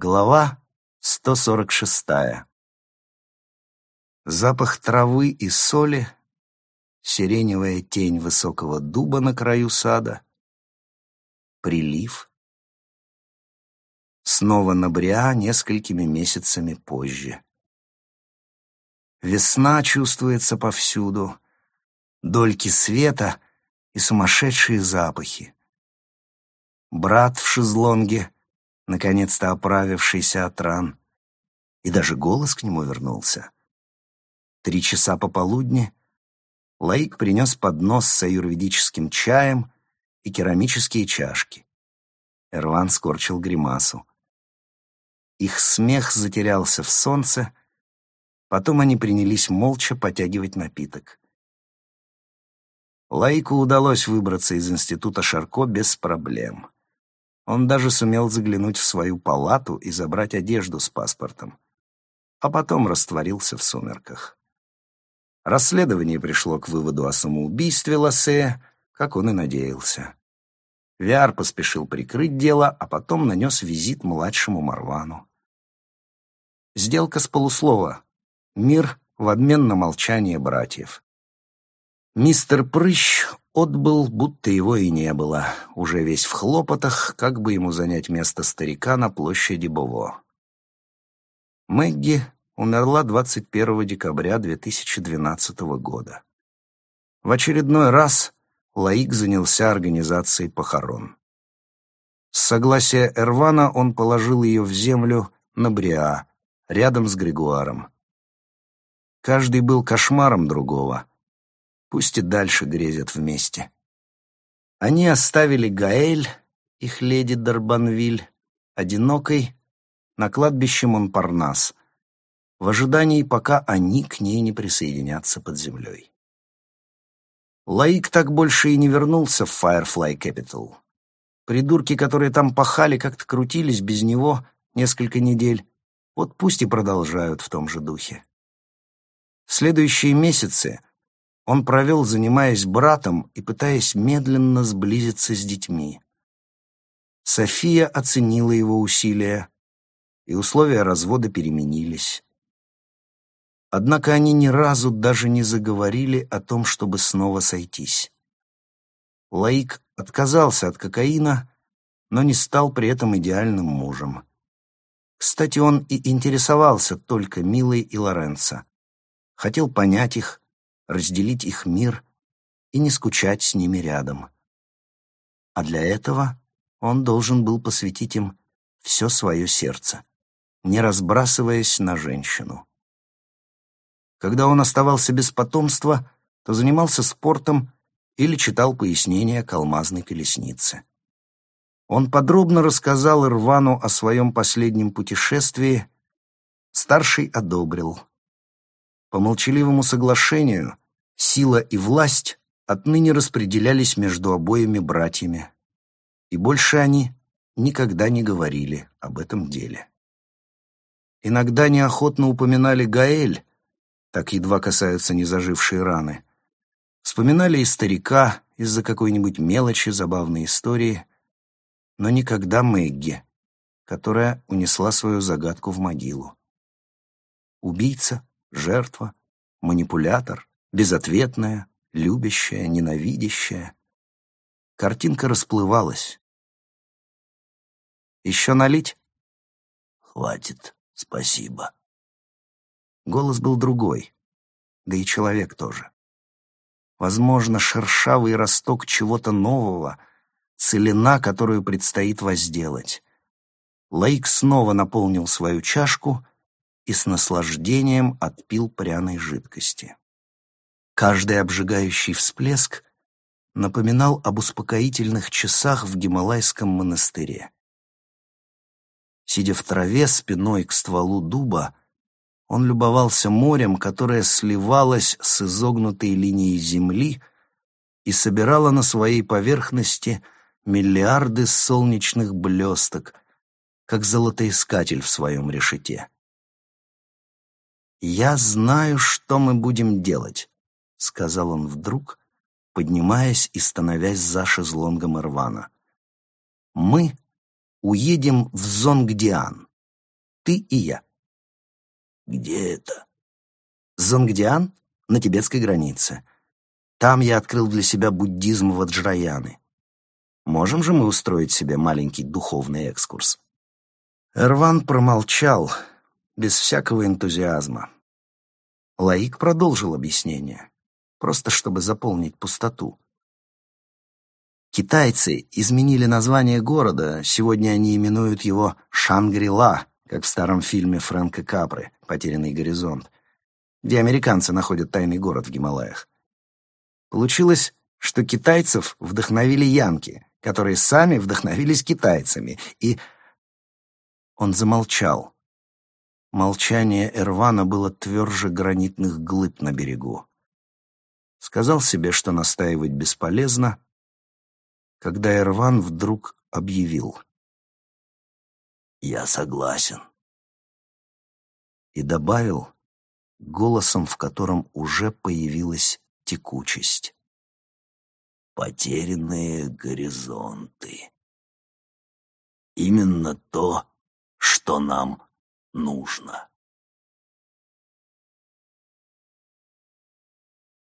Глава 146. Запах травы и соли, сиреневая тень высокого дуба на краю сада, прилив. Снова набря несколькими месяцами позже. Весна чувствуется повсюду, дольки света и сумасшедшие запахи. Брат в шезлонге — наконец-то оправившийся от ран. И даже голос к нему вернулся. Три часа пополудни Лаик принес поднос с аюрведическим чаем и керамические чашки. Эрван скорчил гримасу. Их смех затерялся в солнце, потом они принялись молча потягивать напиток. Лаику удалось выбраться из института Шарко без проблем. Он даже сумел заглянуть в свою палату и забрать одежду с паспортом. А потом растворился в сумерках. Расследование пришло к выводу о самоубийстве Лассе, как он и надеялся. Виар поспешил прикрыть дело, а потом нанес визит младшему Марвану. Сделка с полуслова. Мир в обмен на молчание братьев. Мистер Прыщ отбыл, будто его и не было, уже весь в хлопотах, как бы ему занять место старика на площади Бово. Мэгги умерла 21 декабря 2012 года. В очередной раз Лаик занялся организацией похорон. С согласия Эрвана он положил ее в землю на Бриа, рядом с Григуаром. Каждый был кошмаром другого — Пусть и дальше грезят вместе. Они оставили Гаэль, их леди Дарбанвиль, одинокой, на кладбище Монпарнас, в ожидании, пока они к ней не присоединятся под землей. Лаик так больше и не вернулся в Firefly Capital. Придурки, которые там пахали, как-то крутились без него несколько недель. Вот пусть и продолжают в том же духе. В следующие месяцы он провел, занимаясь братом и пытаясь медленно сблизиться с детьми. София оценила его усилия, и условия развода переменились. Однако они ни разу даже не заговорили о том, чтобы снова сойтись. Лаик отказался от кокаина, но не стал при этом идеальным мужем. Кстати, он и интересовался только Милой и Лоренцо. Хотел понять их, разделить их мир и не скучать с ними рядом. А для этого он должен был посвятить им все свое сердце, не разбрасываясь на женщину. Когда он оставался без потомства, то занимался спортом или читал пояснения к алмазной колеснице. Он подробно рассказал Ирвану о своем последнем путешествии, старший одобрил. По молчаливому соглашению сила и власть отныне распределялись между обоими братьями, и больше они никогда не говорили об этом деле. Иногда неохотно упоминали Гаэль, так едва касаются незажившие раны. Вспоминали и старика из-за какой-нибудь мелочи, забавной истории, но никогда Мэгги, которая унесла свою загадку в могилу. Убийца, жертва, манипулятор, безответная, любящая, ненавидящая. Картинка расплывалась. «Еще налить?» «Хватит, спасибо». Голос был другой, да и человек тоже. Возможно, шершавый росток чего-то нового, целина, которую предстоит возделать. Лейк снова наполнил свою чашку и с наслаждением отпил пряной жидкости. Каждый обжигающий всплеск напоминал об успокоительных часах в Гималайском монастыре. Сидя в траве спиной к стволу дуба, он любовался морем, которое сливалось с изогнутой линией земли и собирало на своей поверхности миллиарды солнечных блесток, как золотоискатель в своем решете. «Я знаю, что мы будем делать», — сказал он вдруг, поднимаясь и становясь за шезлонгом Ирвана. «Мы уедем в Зонгдиан. ты и я. Где это? Зонгдиан на тибетской границе. Там я открыл для себя буддизм Ваджраяны. Можем же мы устроить себе маленький духовный экскурс? Эрван промолчал, без всякого энтузиазма. Лаик продолжил объяснение, просто чтобы заполнить пустоту. Китайцы изменили название города, сегодня они именуют его Шангри-Ла, как в старом фильме Фрэнка Капры «Потерянный горизонт», где американцы находят тайный город в Гималаях. Получилось, что китайцев вдохновили янки, которые сами вдохновились китайцами, и... Он замолчал. Молчание Эрвана было тверже гранитных глыб на берегу. Сказал себе, что настаивать бесполезно, когда Эрван вдруг объявил. «Я согласен». И добавил, голосом, в котором уже появилась текучесть. «Потерянные горизонты. Именно то, что нам нужно».